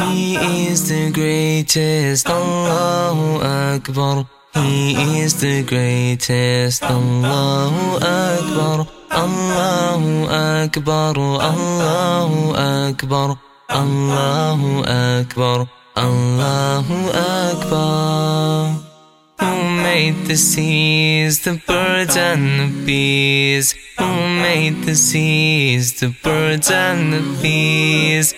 He is the greatest, Allahu Akbar. He is the greatest, Allahu Akbar. Allahu Akbar, Allahu Akbar, Allahu Akbar, Allahu Akbar. Who made the seas, the birds and the bees? Who made the seas, the birds and the bees?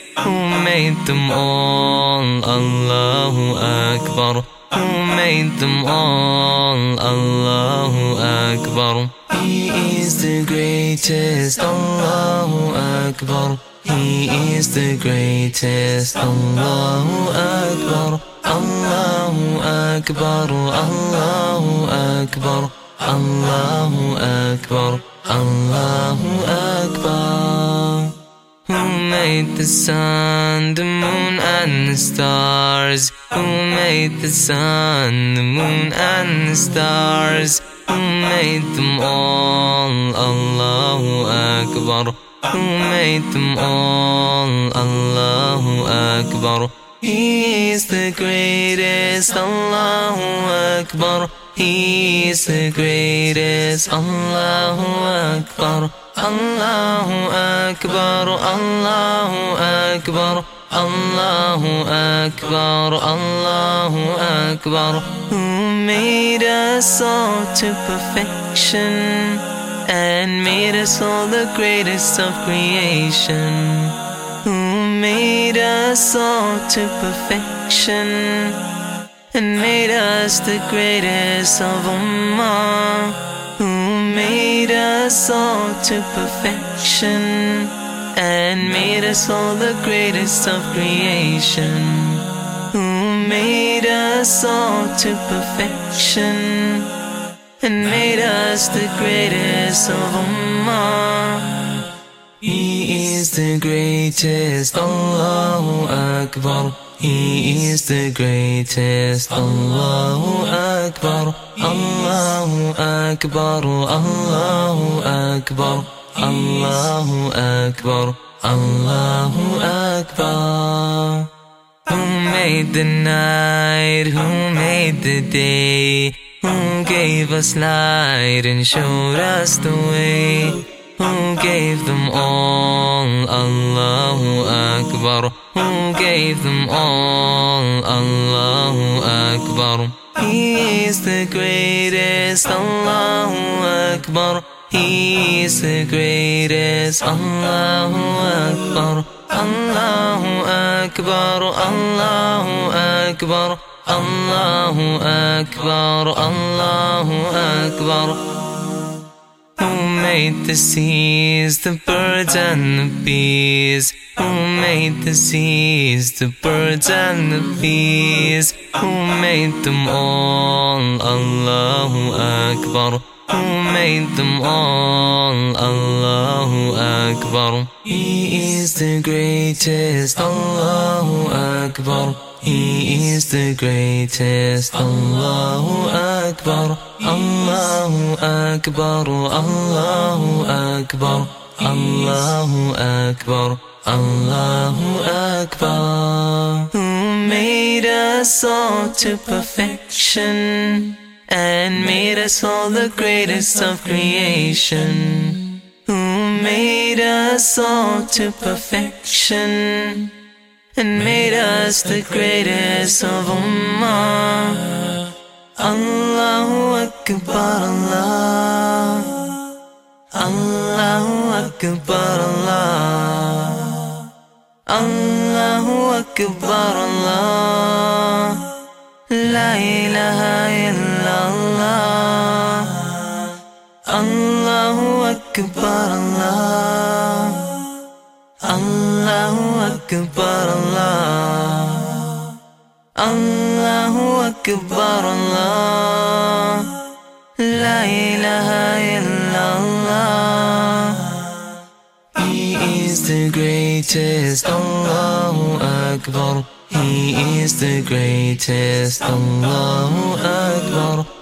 Made all? Allahu Akbar. Who made them all? Allahu Akbar. He is the greatest. Allahu Akbar. He is the greatest. Allahu Akbar. Allahu Akbar. Allahu Akbar. Allahu Akbar. Allahu Akbar. Made the sun, the moon, and the stars? Who made the sun, the moon, and the stars? Who made them all? Allahu Akbar. Who made them all? Allahu Akbar. He is the greatest. Allahu Akbar. He is the greatest. Allahu Akbar. Allahu Akbar. Allahu Akbar. Allahu Akbar. Allahu Akbar. Who made us all to perfection and made us all the greatest of creation. Who made us all to perfection and made us the greatest of Ummah. Who made us all to perfection and made us all the greatest of creation. Who made us all to perfection and made us the greatest of Ummah. He is the greatest, Allahu Akbar. He is the greatest, Allahu Akbar. Allahu Akbar, Allahu Akbar. Allahu Akbar, Allahu Akbar. Who made the night? Who made the day? Who gave us light and showed us the way? Who gave them all? Allahu Akbar. Who gave them all? Allahu Akbar. He is the greatest. Allahu Akbar. He is the greatest. Allahu Akbar. Allahu Akbar. Allahu Akbar. Allahu Akbar. Allahu Akbar. Who made the seas, the birds and the bees? Who made the seas, the birds and the bees? Who made them all? Allahu Akbar. Who made them all? Allahu Akbar. He is the greatest. Allahu Akbar. He is the greatest. Allahu Akbar. Allahu Akbar. Allahu Akbar. Allahu Akbar. Allahu Akbar. Who made us all to perfection and made us all the greatest of creation? Who made us all to perfection? and made us the greatest of Ummah. Allahu Akbar Allah. Allahu Akbar Allah. Allahu Akbar Allah. Akbar Allah. Allahu Akbar Allah. Allahu Akbar Allah. La ilaha illallah. He is the greatest. Allahu Akbar. He is the greatest. Allahu Akbar